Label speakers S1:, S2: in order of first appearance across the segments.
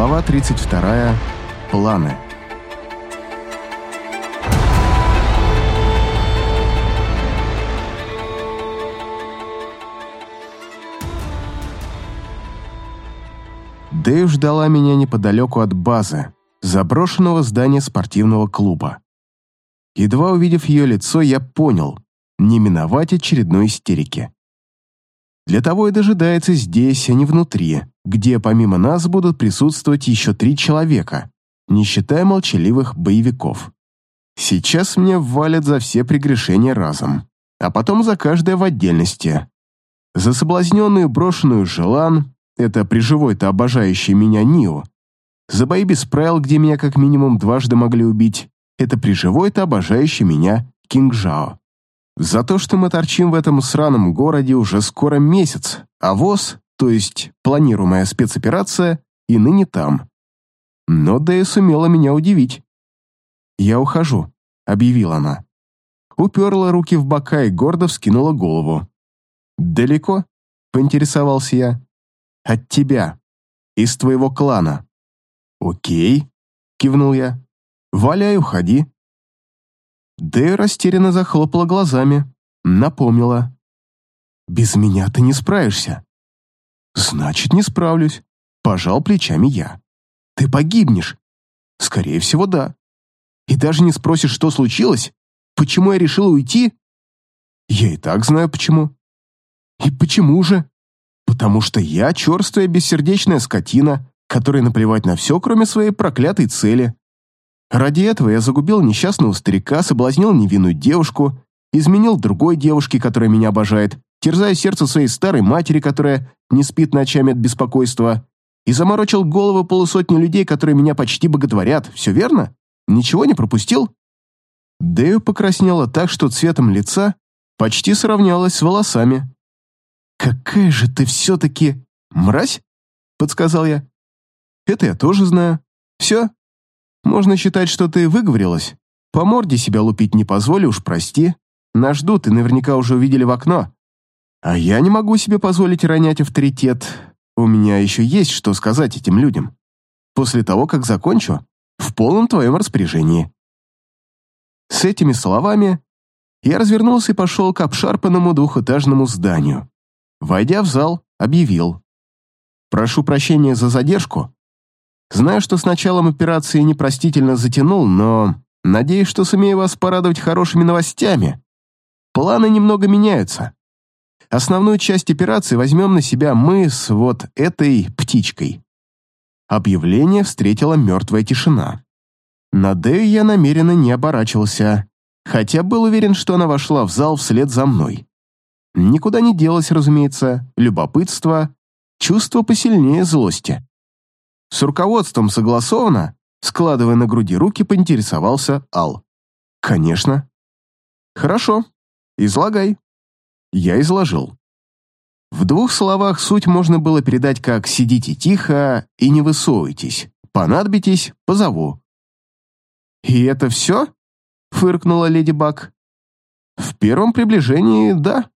S1: Глава 32. Планы. Дэйв ждала меня неподалеку от базы, заброшенного здания спортивного клуба. Едва увидев ее лицо, я понял, не миновать очередной истерики. Для того и дожидается здесь, а не внутри, где помимо нас будут присутствовать еще три человека, не считая молчаливых боевиков. Сейчас мне валят за все прегрешения разом, а потом за каждое в отдельности. За соблазненную брошенную желан, это при живой-то обожающей меня Нио, за бои без правил, где меня как минимум дважды могли убить, это при живой-то обожающий меня Кинг Жао. За то, что мы торчим в этом сраном городе уже скоро месяц, а ВОЗ, то есть планируемая спецоперация, и ныне там. Но Дэя сумела меня удивить. «Я ухожу», — объявила она. Уперла руки в бока и гордо вскинула голову. «Далеко?» — поинтересовался я. «От тебя. Из твоего клана». «Окей», — кивнул я. «Валяй, уходи». Дэя растерянно захлопала глазами, напомнила. «Без меня ты не справишься». «Значит, не справлюсь», — пожал плечами я. «Ты погибнешь?» «Скорее всего, да. И даже не спросишь, что случилось? Почему я решила уйти?» «Я и так знаю, почему». «И почему же?» «Потому что я черствая бессердечная скотина, которой наплевать на все, кроме своей проклятой цели. Ради этого я загубил несчастного старика, соблазнил невинную девушку, изменил другой девушке, которая меня обожает, терзая сердце своей старой матери, которая не спит ночами от беспокойства, и заморочил головы полусотни людей, которые меня почти боготворят. Все верно? Ничего не пропустил?» Дэю покраснела так, что цветом лица почти сравнялась с волосами. «Какая же ты все-таки мразь?» — подсказал я. «Это я тоже знаю. Все, можно считать, что ты выговорилась. По морде себя лупить не позволю, уж прости. Нас ждут и наверняка уже увидели в окно. А я не могу себе позволить ронять авторитет. У меня еще есть что сказать этим людям. После того, как закончу, в полном твоем распоряжении. С этими словами я развернулся и пошел к обшарпанному двухэтажному зданию. Войдя в зал, объявил. «Прошу прощения за задержку, Знаю, что с началом операции непростительно затянул, но надеюсь, что сумею вас порадовать хорошими новостями. Планы немного меняются. Основную часть операции возьмем на себя мы с вот этой птичкой. Объявление встретила мертвая тишина. На Дэю я намеренно не оборачивался, хотя был уверен, что она вошла в зал вслед за мной. Никуда не делось, разумеется, любопытство, чувство посильнее злости. С руководством согласовано?» Складывая на груди руки, поинтересовался Ал. «Конечно». «Хорошо. Излагай». Я изложил. В двух словах суть можно было передать как «сидите тихо и не высовывайтесь. Понадобитесь – позову». «И это все?» – фыркнула леди Баг. «В первом приближении – да».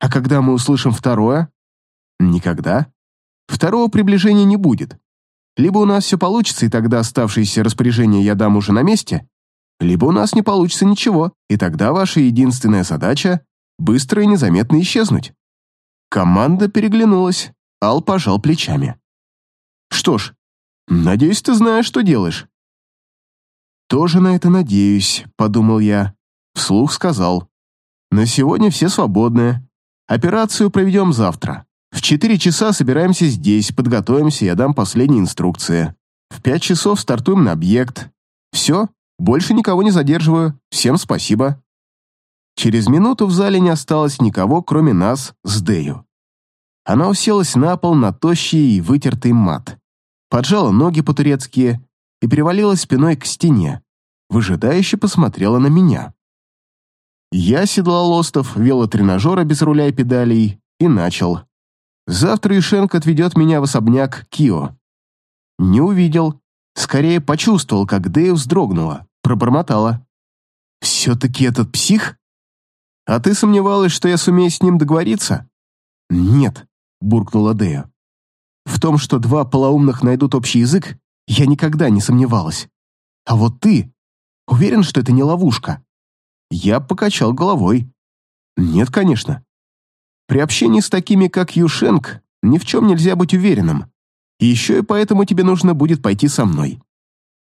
S1: «А когда мы услышим второе?» «Никогда. Второго приближения не будет. Либо у нас все получится, и тогда оставшиеся распоряжения я дам уже на месте, либо у нас не получится ничего, и тогда ваша единственная задача — быстро и незаметно исчезнуть». Команда переглянулась, Ал пожал плечами. «Что ж, надеюсь, ты знаешь, что делаешь». «Тоже на это надеюсь», — подумал я. Вслух сказал. «На сегодня все свободны. Операцию проведем завтра. В четыре часа собираемся здесь, подготовимся, я дам последние инструкции. В пять часов стартуем на объект. Все, больше никого не задерживаю. Всем спасибо. Через минуту в зале не осталось никого, кроме нас с Дэю. Она уселась на пол на тощий и вытертый мат, поджала ноги по-турецки и привалилась спиной к стене, выжидающе посмотрела на меня. Я седлал остов велотренажера без руля и педалей и начал. Завтра Ишенко отведет меня в особняк Кио. Не увидел, скорее почувствовал, как Дэя вздрогнула, пробормотала. «Все-таки этот псих? А ты сомневалась, что я сумею с ним договориться?» «Нет», — буркнула Дэя. В том, что два полоумных найдут общий язык, я никогда не сомневалась. А вот ты уверен, что это не ловушка? Я покачал головой. Нет, конечно. При общении с такими, как Юшенк, ни в чем нельзя быть уверенным. Еще и поэтому тебе нужно будет пойти со мной.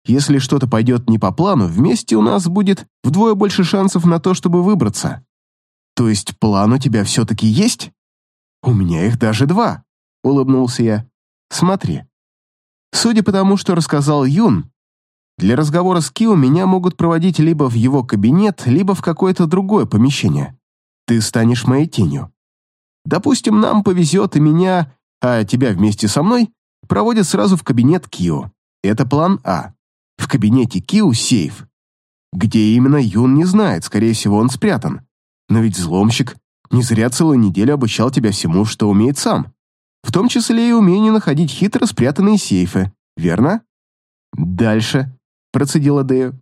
S1: Если что-то пойдет не по плану, вместе у нас будет вдвое больше шансов на то, чтобы выбраться. То есть план у тебя все-таки есть? У меня их даже два, улыбнулся я. Смотри. Судя по тому, что рассказал Юн, для разговора с Кио меня могут проводить либо в его кабинет, либо в какое-то другое помещение. Ты станешь моей тенью. Допустим, нам повезет и меня, а тебя вместе со мной, проводят сразу в кабинет Кио. Это план А. В кабинете Кио сейф. Где именно Юн не знает, скорее всего, он спрятан. Но ведь взломщик не зря целую неделю обучал тебя всему, что умеет сам. В том числе и умению находить хитро спрятанные сейфы, верно? Дальше, процедила Дэю.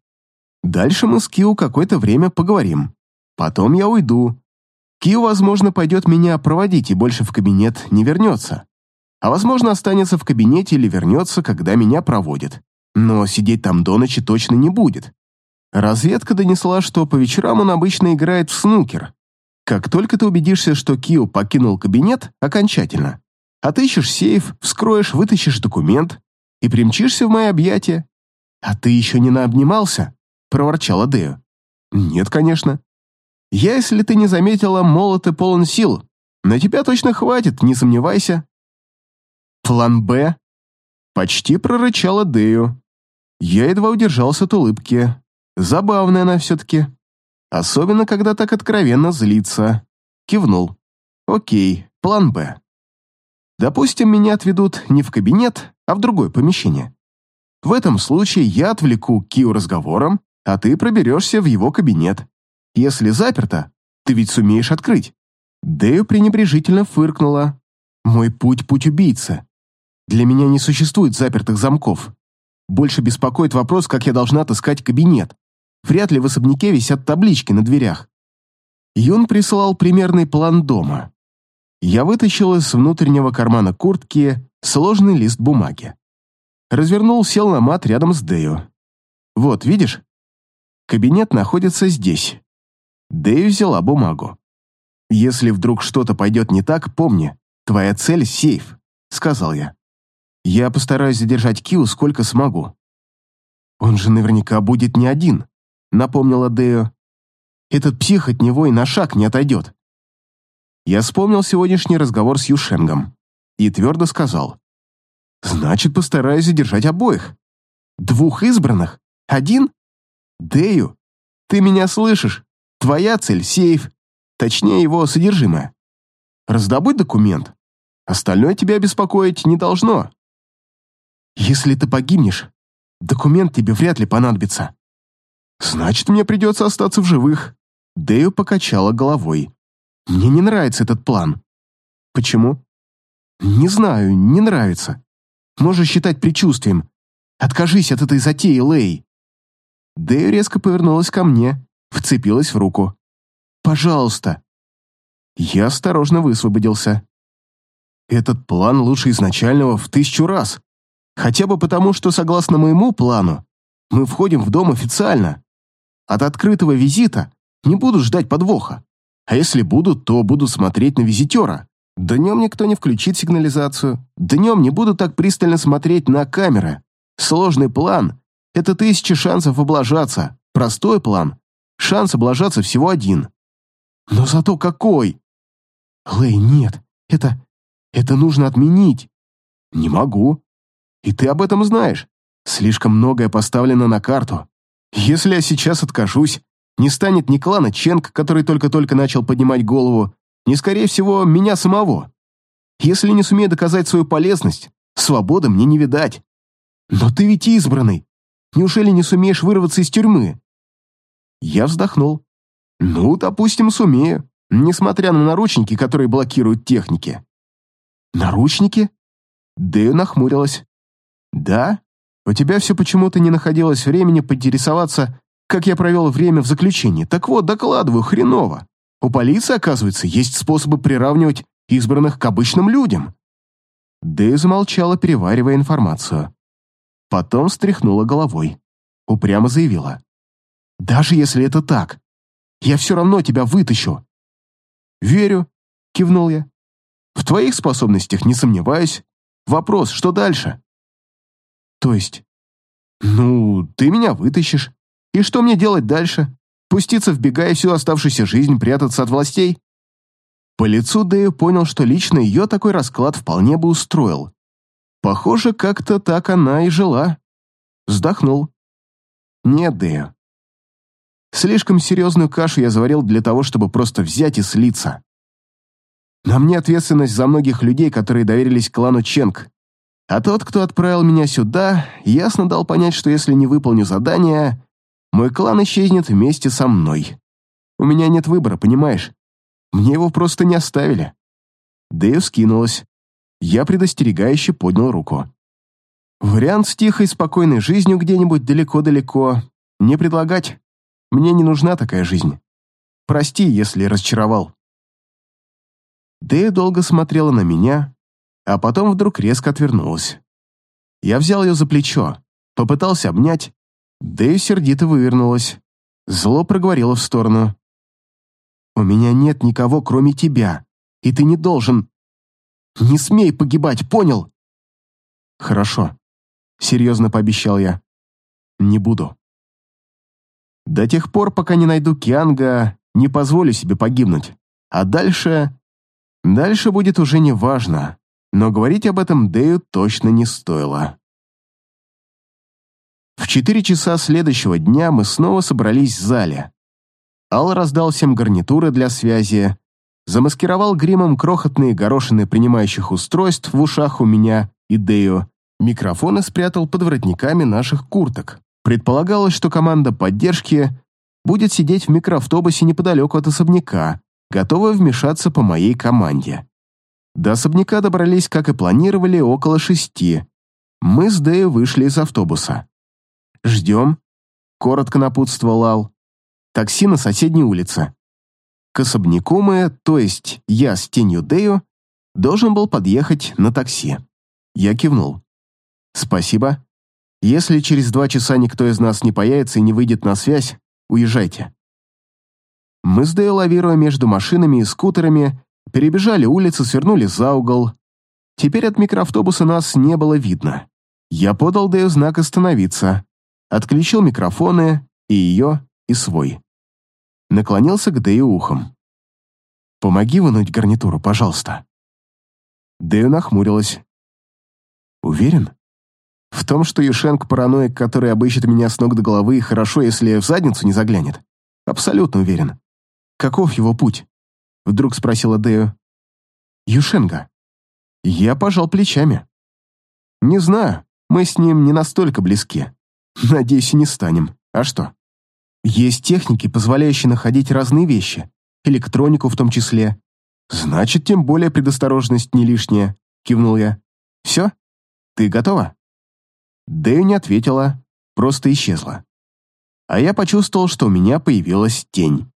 S1: Дальше мы с Кио какое-то время поговорим. Потом я уйду. Кио, возможно, пойдет меня проводить и больше в кабинет не вернется. А возможно, останется в кабинете или вернется, когда меня проводят. Но сидеть там до ночи точно не будет. Разведка донесла, что по вечерам он обычно играет в снукер. Как только ты убедишься, что Кио покинул кабинет окончательно, отыщешь сейф, вскроешь, вытащишь документ и примчишься в мои объятия. А ты еще не наобнимался? проворчала Део. Нет, конечно. Я, если ты не заметила, молот и полон сил. На тебя точно хватит, не сомневайся. План «Б»? Почти прорычала Дею. Я едва удержался от улыбки. Забавная она все-таки. Особенно, когда так откровенно злится. Кивнул. Окей, план «Б». Допустим, меня отведут не в кабинет, а в другое помещение. В этом случае я отвлеку Киу разговором, а ты проберешься в его кабинет. Если заперто, ты ведь сумеешь открыть. Дэю пренебрежительно фыркнула. Мой путь — путь убийцы. Для меня не существует запертых замков. Больше беспокоит вопрос, как я должна отыскать кабинет. Вряд ли в особняке висят таблички на дверях. Юн присылал примерный план дома. Я вытащил из внутреннего кармана куртки сложный лист бумаги. Развернул, сел на мат рядом с Дэю. Вот, видишь? Кабинет находится здесь. Дэю взяла бумагу. «Если вдруг что-то пойдет не так, помни, твоя цель — сейф», — сказал я. «Я постараюсь задержать Киу сколько смогу». «Он же наверняка будет не один», напомнила Део. Этот псих от него и на шаг не отойдет. Я вспомнил сегодняшний разговор с Юшенгом и твердо сказал. Значит, постараюсь задержать обоих. Двух избранных? Один? Дею, ты меня слышишь? Твоя цель — сейф, точнее его содержимое. Раздобудь документ. Остальное тебя беспокоить не должно. Если ты погибнешь, документ тебе вряд ли понадобится. «Значит, мне придется остаться в живых». Дэю покачала головой. «Мне не нравится этот план». «Почему?» «Не знаю, не нравится. Можешь считать предчувствием. Откажись от этой затеи, Лэй». Дэю резко повернулась ко мне, вцепилась в руку. «Пожалуйста». Я осторожно высвободился. Этот план лучше изначального в тысячу раз. Хотя бы потому, что, согласно моему плану, мы входим в дом официально. От открытого визита не буду ждать подвоха. А если будут, то буду смотреть на визитера. Днем никто не включит сигнализацию. Днем не буду так пристально смотреть на камеры. Сложный план — это тысячи шансов облажаться. Простой план — шанс облажаться всего один. Но зато какой! Лэй, нет, это... это нужно отменить. Не могу. И ты об этом знаешь. Слишком многое поставлено на карту. Если я сейчас откажусь, не станет ни клана Ченг, который только-только начал поднимать голову, ни, скорее всего, меня самого. Если не сумею доказать свою полезность, свободы мне не видать. Но ты ведь избранный. Неужели не сумеешь вырваться из тюрьмы? Я вздохнул. Ну, допустим, сумею, несмотря на наручники, которые блокируют техники. Наручники? Дэю нахмурилась. Да, у тебя все почему-то не находилось времени поинтересоваться, как я провел время в заключении. Так вот, докладываю, хреново. У полиции, оказывается, есть способы приравнивать избранных к обычным людям. Дэя замолчала, переваривая информацию. Потом встряхнула головой. Упрямо заявила. «Даже если это так, я все равно тебя вытащу». «Верю», — кивнул я. «В твоих способностях не сомневаюсь. Вопрос, что дальше?» «То есть?» «Ну, ты меня вытащишь. И что мне делать дальше? Пуститься в бега и всю оставшуюся жизнь прятаться от властей?» По лицу Дэю понял, что лично ее такой расклад вполне бы устроил. Похоже, как-то так она и жила. Вздохнул. «Нет, Дэю. Слишком серьезную кашу я заварил для того, чтобы просто взять и слиться. На мне ответственность за многих людей, которые доверились клану Ченг. А тот, кто отправил меня сюда, ясно дал понять, что если не выполню задание, мой клан исчезнет вместе со мной. У меня нет выбора, понимаешь? Мне его просто не оставили. Дэйв скинулась. Я предостерегающе поднял руку. Вариант с тихой, спокойной жизнью где-нибудь далеко-далеко не предлагать. Мне не нужна такая жизнь. Прости, если разочаровал. Дэя долго смотрела на меня, а потом вдруг резко отвернулась. Я взял ее за плечо, попытался обнять, Дэя сердито вывернулась, зло проговорила в сторону. «У меня нет никого, кроме тебя, и ты не должен... Не смей погибать, понял?» «Хорошо», — серьезно пообещал я. «Не буду». До тех пор, пока не найду Кианга, не позволю себе погибнуть. А дальше... Дальше будет уже не важно, но говорить об этом Дэю точно не стоило. В четыре часа следующего дня мы снова собрались в зале. Ал раздал всем гарнитуры для связи, замаскировал гримом крохотные горошины принимающих устройств в ушах у меня и Дэю, микрофоны спрятал под воротниками наших курток. Предполагалось, что команда поддержки будет сидеть в микроавтобусе неподалеку от особняка, готовая вмешаться по моей команде. До особняка добрались, как и планировали, около шести. Мы с Дэю вышли из автобуса. «Ждем», — коротко напутствовал Ал. «Такси на соседней улице». К особняку мы, то есть я с тенью Дэю, должен был подъехать на такси. Я кивнул. «Спасибо. Если через два часа никто из нас не появится и не выйдет на связь, уезжайте». Мы с Дэю, лавируя между машинами и скутерами, перебежали улицу, свернули за угол. Теперь от микроавтобуса нас не было видно. Я подал Дэю знак «Остановиться», отключил микрофоны, и ее, и свой. Наклонился к Дэю ухом. «Помоги вынуть гарнитуру, пожалуйста». Дэю нахмурилась. «Уверен?» В том, что Юшенко параноик, который обыщет меня с ног до головы, хорошо, если в задницу не заглянет. Абсолютно уверен. Каков его путь? Вдруг спросила Део. Юшенко. Я пожал плечами. Не знаю, мы с ним не настолько близки. Надеюсь, и не станем. А что? Есть техники, позволяющие находить разные вещи, электронику в том числе. Значит, тем более предосторожность не лишняя, кивнул я. Все? Ты готова? Дэю не ответила, просто исчезла. А я почувствовал, что у меня появилась тень.